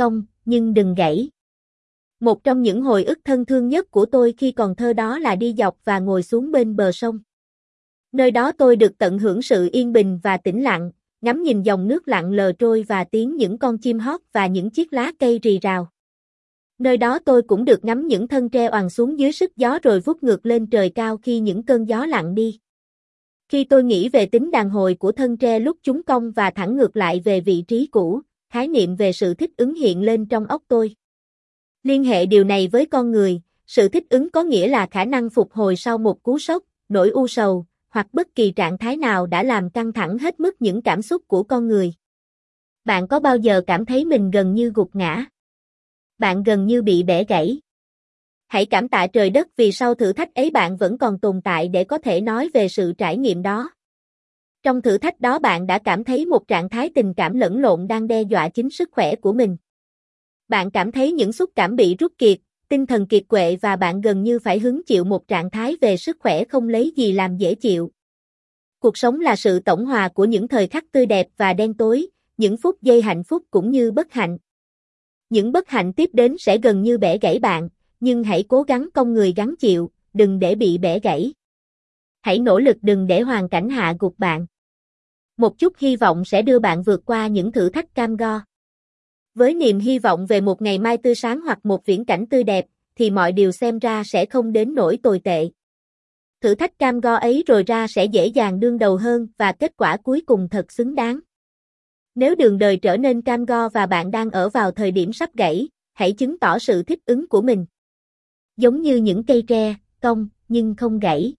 cong, nhưng đừng gãy. Một trong những hồi ức thân thương nhất của tôi khi còn thơ đó là đi dọc và ngồi xuống bên bờ sông. Nơi đó tôi được tận hưởng sự yên bình và tĩnh lặng, ngắm nhìn dòng nước lặng lờ trôi và tiếng những con chim hót và những chiếc lá cây rì rào. Nơi đó tôi cũng được ngắm những thân tre oằn xuống dưới sức gió rồi vút ngược lên trời cao khi những cơn gió lặng đi. Khi tôi nghĩ về tính đàn hồi của thân tre lúc chúng cong và thẳng ngược lại về vị trí cũ, khái niệm về sự thích ứng hiện lên trong óc tôi. Liên hệ điều này với con người, sự thích ứng có nghĩa là khả năng phục hồi sau một cú sốc, nỗi u sầu, hoặc bất kỳ trạng thái nào đã làm căng thẳng hết mức những cảm xúc của con người. Bạn có bao giờ cảm thấy mình gần như gục ngã? Bạn gần như bị bẻ gãy. Hãy cảm tạ trời đất vì sau thử thách ấy bạn vẫn còn tồn tại để có thể nói về sự trải nghiệm đó. Trong thử thách đó bạn đã cảm thấy một trạng thái tình cảm lẫn lộn đang đe dọa chính sức khỏe của mình. Bạn cảm thấy những xúc cảm bị rút kiệt, tinh thần kiệt quệ và bạn gần như phải hứng chịu một trạng thái về sức khỏe không lấy gì làm dễ chịu. Cuộc sống là sự tổng hòa của những thời khắc tươi đẹp và đen tối, những phút giây hạnh phúc cũng như bất hạnh. Những bất hạnh tiếp đến sẽ gần như bẻ gãy bạn, nhưng hãy cố gắng công người gắng chịu, đừng để bị bẻ gãy. Hãy nỗ lực đừng để hoàn cảnh hạ gục bạn. Một chút hy vọng sẽ đưa bạn vượt qua những thử thách cam go. Với niềm hy vọng về một ngày mai tươi sáng hoặc một viễn cảnh tươi đẹp, thì mọi điều xem ra sẽ không đến nỗi tồi tệ. Thử thách cam go ấy rồi ra sẽ dễ dàng đương đầu hơn và kết quả cuối cùng thật xứng đáng. Nếu đường đời trở nên cam go và bạn đang ở vào thời điểm sắp gãy, hãy chứng tỏ sự thích ứng của mình. Giống như những cây tre, cong, nhưng không gãy.